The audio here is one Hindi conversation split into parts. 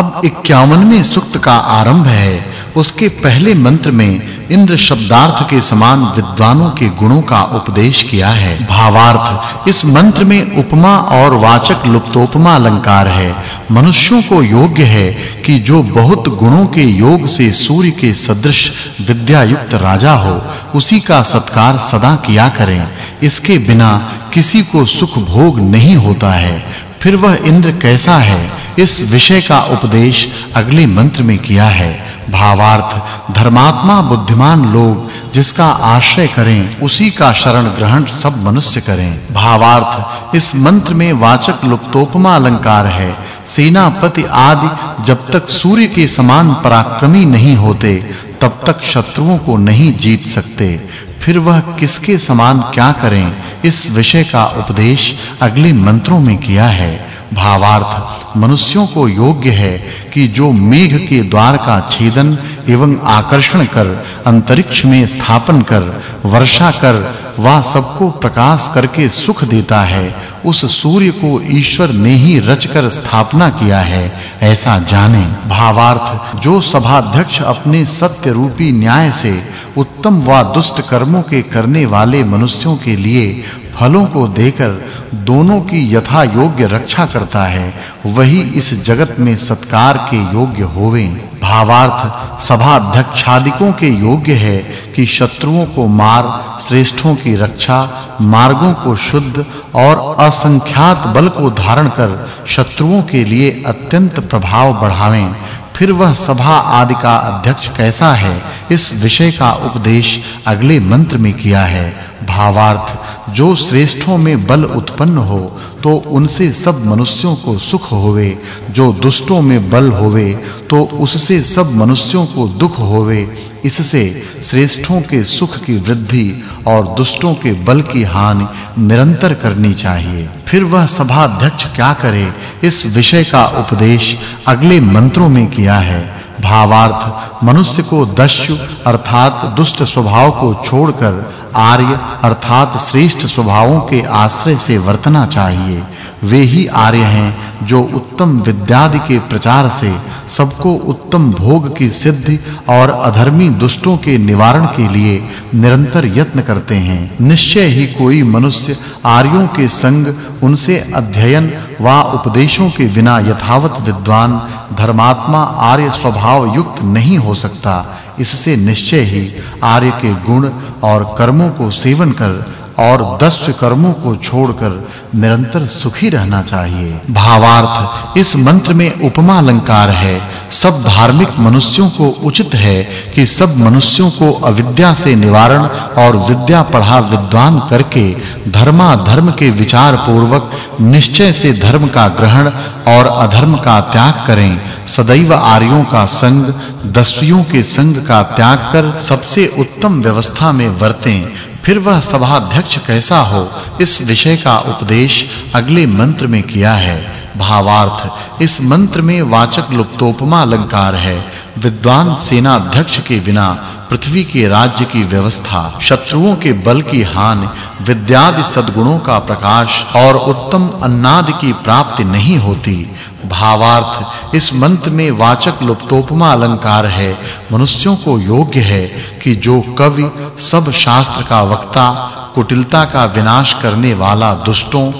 अब 51वें सूक्त का आरंभ है। उसके पहले मंत्र में इंद्र शब्दार्थ के समान विद्वानों के गुणों का उपदेश किया है। भावार्थ, इस मंत्र में उपमा और वाचक् लुप्तोपमा अलंकार है। मनुष्यों को योग्य है कि जो बहुत गुणों के योग से सूर्य के सदृश विद्या युक्त राजा हो, उसी का सत्कार सदा किया करें। इसके बिना किसी को सुख भोग नहीं होता है। फिर वह इंद्र कैसा है? इस विषय का उपदेश अगले मंत्र में किया है। भावार्थ, धर्मात्मा बुद्धिमान लोग जिसका आश्रय करें, उसी का शरण ग्रहण सब मनुष्य करें। भावार्थ, इस मंत्र में वाचक् लुप्तोपमा अलंकार है। सेनापति आदि जब तक सूर्य के समान पराक्रमी नहीं होते, तब तक शत्रुओं को नहीं जीत सकते। फिर वह किसके समान क्या करें, इस विषय का उपदेश अगले मंत्रों में किया है। भावार्थ। मनुष्यों को योग्य है कि जो मेघ के द्वार का छेदन एवं आकर्षण कर, अंतरिक्ष में स्थापन कर, वर्षा कर, वह सबको प्रकाश करके सुख देता है, उस सूर्य को ईश्वर ने ही रचकर स्थापना किया है, ऐसा जाने। भावार्थ, जो सभाध्यक्ष अपने सत्य रूपी न्याय से उत्तम व दुष्ट कर्मों के करने वाले मनुष्यों के लिए फलों को देकर दोनों की यथा योग्य रक्षा करता है, वही इस जगत में सत्कार के योग्य होवे। भावार्थ सभा अध्यक्षादिकों के योग्य है कि शत्रुओं को मार, श्रेष्ठों की रक्षा, मार्गों को शुद्ध और असंख्यात बल को धारण कर शत्रुओं के लिए अत्यंत प्रभाव बढ़ावें। फिर वह सभा आदि का अध्यक्ष कैसा है? इस विषय का उपदेश अगले मंत्र में किया है। भावार्थ, जो श्रेष्ठों में बल उत्पन्न हो तो उनसे सब मनुष्यों को सुख होवे। जो दुष्टों में बल होवे तो उससे सब मनुष्यों को दुख होवे। इससे श्रेष्ठों के सुख की वृद्धि और दुष्टों के बल की हानि निरंतर करनी चाहिए। फिर वह सभा अध्यक्ष क्या करे? इस विषय का उपदेश अगले मंत्रों में किया है। भावार्थ मनुष्य को दस्यु अर्थात दुष्ट स्वभाव को छोड़कर आर्य अर्थात श्रेष्ठ स्वभावों के आश्रय से वर्तना चाहिए। वे ही आर्य हैं जो उत्तम विद्यादि के प्रचार से सबको उत्तम भोग की सिद्धि और अधर्मी दुष्टों के निवारण के लिए निरंतर यत्न करते हैं। निश्चय ही कोई मनुष्य आर्यों के संग उनसे अध्ययन व उपदेशों के बिना यथावत विद्वान, धर्मात्मा आर्य स्वभाव युक्त नहीं हो सकता। इससे निश्चय ही आर्य के गुण और कर्मों को सेवन कर और दस कर्मों को छोड़कर निरंतर सुखी रहना चाहिए। भावार्थ, इस मंत्र में उपमा अलंकार है। सब धार्मिक मनुष्यों को उचित है कि सब मनुष्यों को अविद्या से निवारण और विद्या पढ़ा विद्वान करके धर्मा धर्म के विचार पूर्वक निश्चय से धर्म का ग्रहण और अधर्म का त्याग करें। सदैव आर्यों का संग, दस्युओं के संग का त्याग कर सबसे उत्तम व्यवस्था में वर्तें। फिर वह सभा अध्यक्ष कैसा हो, इस विषय का उपदेश अगले मंत्र में किया है। भावार्थ। इस मंत्र में वाचक् लुप्तोपमा अलंकार है। विद्वान सेना अध्यक्ष के बिना, पृथ्वी के राज्य की व्यवस्था, शत्रुओं के बल की हानि, विद्यादि सद्गुणों का प्रकाश और उत्तम अन्नादि की प्राप्ति नहीं होती। भावार्थ। इस मंत्र में वाचक् लुप्तोपमा अलंकार है। मनुष्यों को योग्य है कि जो कवि, सब शास्त्र का वक्ता, कुटिलता का विनाश करने वाला दुष्टों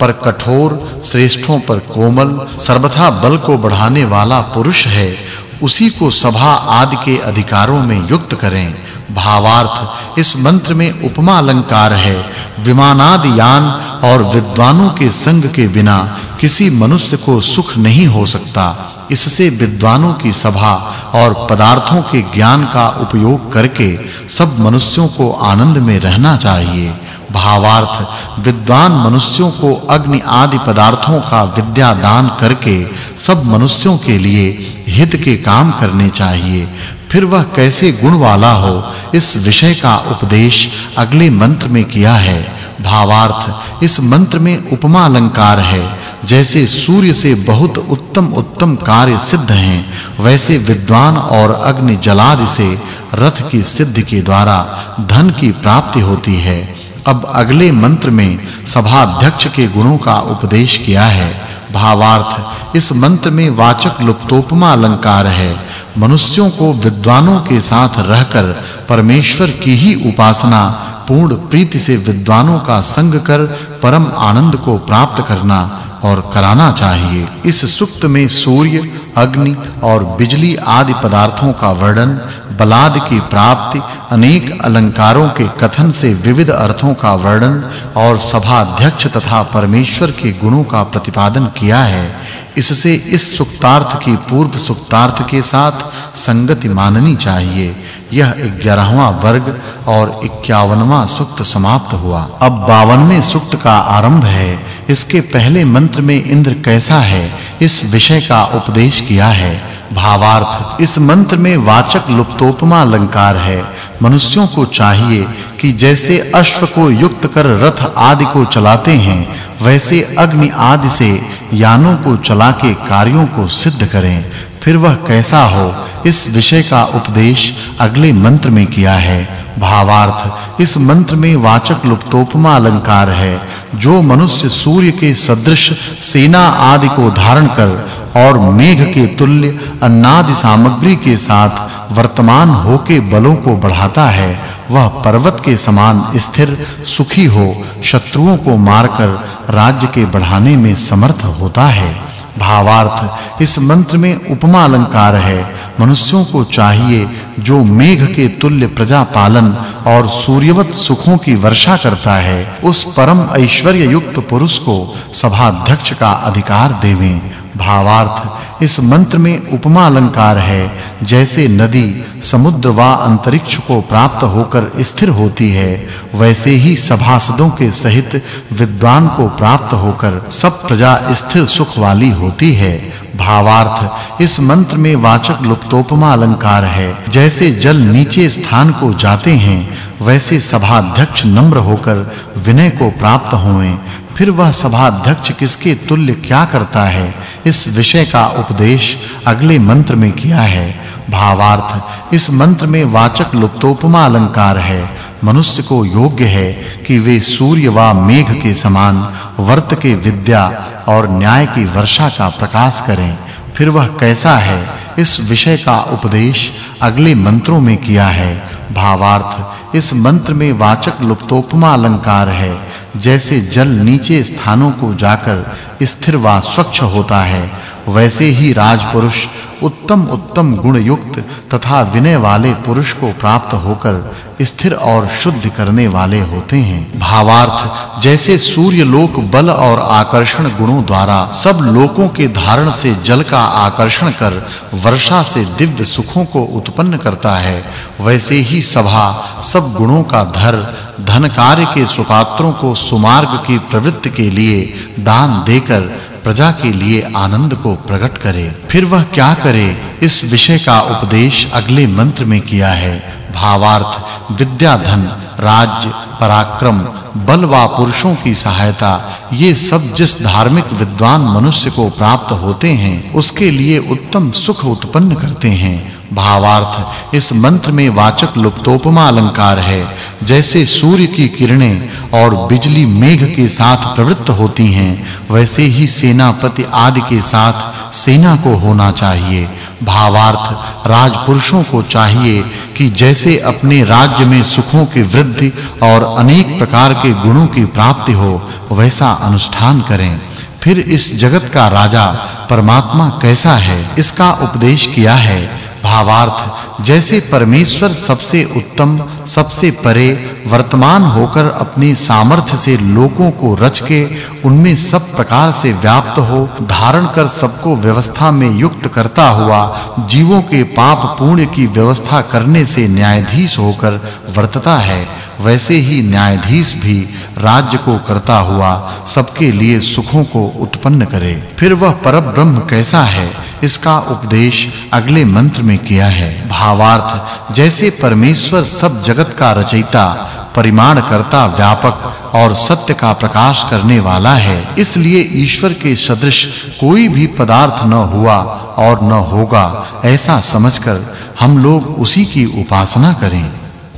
पर कठोर, श्रेष्ठों पर कोमल, सर्वथा बल को बढ़ाने वाला पुरुष है। उसी को सभा आदि के अधिकारों में युक्त करें। भावार्थ, इस मंत्र में उपमा अलंकार है। विमानादि यान और विद्वानों के संग के बिना किसी मनुष्य को सुख नहीं हो सकता। इससे विद्वानों की सभा और पदार्थों के ज्ञान का उपयोग करके सब मनुष्यों को आनंद में रहना चाहिए। भावार्थ, विद्वान मनुष्यों को अग्नि आदि पदार्थों का विद्या दान करके सब मनुष्यों के लिए हित के काम करने चाहिए। फिर वह कैसे गुण वाला हो, इस विषय का उपदेश अगले मंत्र में किया है। भावार्थ, इस मंत्र में उपमा अलंकार है। जैसे सूर्य से बहुत उत्तम उत्तम कार्य सिद्ध हैं, वैसे विद्वान और अग्नि जलादि से रथ की सिद्धि के द्वारा धन की प्राप्ति होती है। अब अगले मंत्र में सभा अध्यक्ष के गुणों का उपदेश किया है। भावार्थ, इस मंत्र में वाचक् लुप्तोपमा अलंकार है। मनुष्यों को विद्वानों के साथ रहकर परमेश्वर की ही उपासना, पूर्ण प्रीति से विद्वानों का संग कर परम आनंद को प्राप्त करना और कराना चाहिए। इस सुक्त में सूर्य, अग्नि और बिजली आदि पदार्थों का वर्णन बलाद की प्राप्ति, अनेक अलंकारों के कथन से विविध अर्थों का वर्णन और सभा अध्यक्ष तथा परमेश्वर के गुणों का प्रतिपादन किया है। इससे इस सुक्तार्थ की पूर्व सुक्तार्थ के साथ संगति माननी चाहिए। यह 11वां वर्ग और 51वां सुक्त समाप्त हुआ। अब 52वें सुक्त का आरंभ है। इसके पहले मंत्र में इंद्र कैसा है, इस विषय का उपदेश किया है। भावार्थ। इस मंत्र में वाचक् लुप्तोपमा अलंकार है। मनुष्यों को चाहिए कि जैसे अश्व को युक्त कर रथ आदि को चलाते हैं, वैसे अग्नि आदि से यानों को चला के कार्यों को सिद्ध करें। फिर वह कैसा हो, इस विषय का उपदेश अगले मंत्र में किया है। भावार्थ, इस मंत्र में वाचक् लुप्तोपमा अलंकार है, जो मनुष्य सूर्य के सदृश सेना आदि को धारण कर और मेघ के तुल्य अन्नादि सामग्री के साथ वर्तमान होके बलों को बढ़ाता है, वह पर्वत के समान स्थिर, सुखी हो, शत्रुओं को मारकर राज्य के बढ़ाने में समर्थ होता है। भावार्थ, इस मंत्र में उपमा अलंकार है। मनुष्यों को चाहिए जो मेघ के तुल्य प्रजा पालन और सूर्यवत सुखों की वर्षा करता है, उस परम ऐश्वर्य युक्त पुरुष को सभा अध्यक्ष का अधिकार देवें। भावार्थ। इस मंत्र में उपमा अलंकार है, जैसे नदी समुद्र व अंतरिक्ष को प्राप्त होकर स्थिर होती है, वैसे ही सभासदों के सहित विद्वान को प्राप्त होकर सब प्रजा स्थिर सुख वाली होती है। भावार्थ। इस मंत्र में वाचक् लुप्तोपमा अलंकार है, जैसे जल नीचे स्थान को जाते हैं वैसे सभा अध्यक्ष नम्र होकर विनय को प्राप्त होवें फिर वह सभा अध्यक्ष किसके तुल्य क्या करता है, इस विषय का उपदेश अगले मंत्र में किया है। भावार्थ, इस मंत्र में वाचक् लुप्तोपमा अलंकार है। मनुष्य को योग्य है कि वे सूर्य व मेघ के समान वर्त के विद्या और न्याय की वर्षा का प्रकाश करें। फिर वह कैसा है, इस विषय का उपदेश अगले मंत्रों में किया है। भावार्थ, इस मंत्र में वाचक् लुप्तोपमा अलंकार है, जैसे जल नीचे स्थानों को जाकर स्थिर व स्वच्छ होता है, वैसे ही राजपुरुष उत्तम उत्तम गुण युक्त तथा विनय वाले पुरुष को प्राप्त होकर स्थिर और शुद्ध करने वाले होते हैं। भावार्थ, जैसे सूर्य लोक बल और आकर्षण गुणों द्वारा सब लोकों के धारण से जल का आकर्षण कर वर्षा से दिव्य सुखों को उत्पन्न करता है, वैसे ही सभा सब गुणों का धर धन कार्य के सुपात्रों को सुमार्ग की प्रवृत्ति के लिए दान देकर प्रजा के लिए आनंद को प्रकट करे। फिर वह क्या करे? इस विषय का उपदेश अगले मंत्र में किया है। भावार्थ विद्या धन राज्य पराक्रम, बल व पुरुषों की सहायता, ये सब जिस धार्मिक विद्वान मनुष्य को प्राप्त होते हैं, उसके लिए उत्तम सुख उत्पन्न करते हैं। भावार्थ, इस मंत्र में वाचक् लुप्तोपमा अलंकार है। जैसे सूर्य की किरणें और बिजली मेघ के साथ प्रवृत्त होती हैं, वैसे ही सेनापति आदि के साथ सेना को होना चाहिए। भावार्थ, राजपुरुषों को चाहिए कि जैसे अपने राज्य में सुखों की वृद्धि और अनेक प्रकार के गुणों की प्राप्ति हो, वैसा अनुष्ठान करें। फिर इस जगत का राजा, परमात्मा कैसा है, इसका उपदेश किया है। भावार्थ, जैसे परमेश्वर सबसे उत्तम, सबसे परे, वर्तमान होकर अपनी सामर्थ्य से लोगों को रच के उनमें सब प्रकार से व्याप्त हो, धारण कर सबको व्यवस्था में युक्त करता हुआ, जीवों के पाप पुण्य की व्यवस्था करने से न्यायाधीश होकर वर्तता है। वैसे ही न्यायाधीश भी राज्य को करता हुआ सबके लिए सुखों को उत्पन्न करे। फिर वह परब्रह्म कैसा है, इसका उपदेश अगले मंत्र में किया है। भावार्थ, जैसे परमेश्वर सब जगत का रचयिता परिमाण करता व्यापक और सत्य का प्रकाश करने वाला है, इसलिए ईश्वर के सदृश कोई भी पदार्थ न हुआ और न होगा, ऐसा समझकर हम लोग उसी की उपासना करें।